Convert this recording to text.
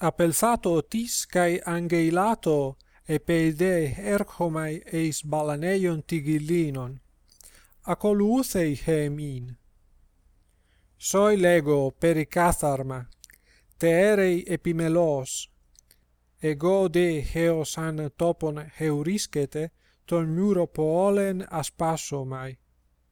apelsato tis kai angeilato e peide erchomai eis balaneion tigillinon acoluthei hemin soi lego pericatharma terei epimelos. Ego de heosan topon heuriskete ton muro polen aspasomai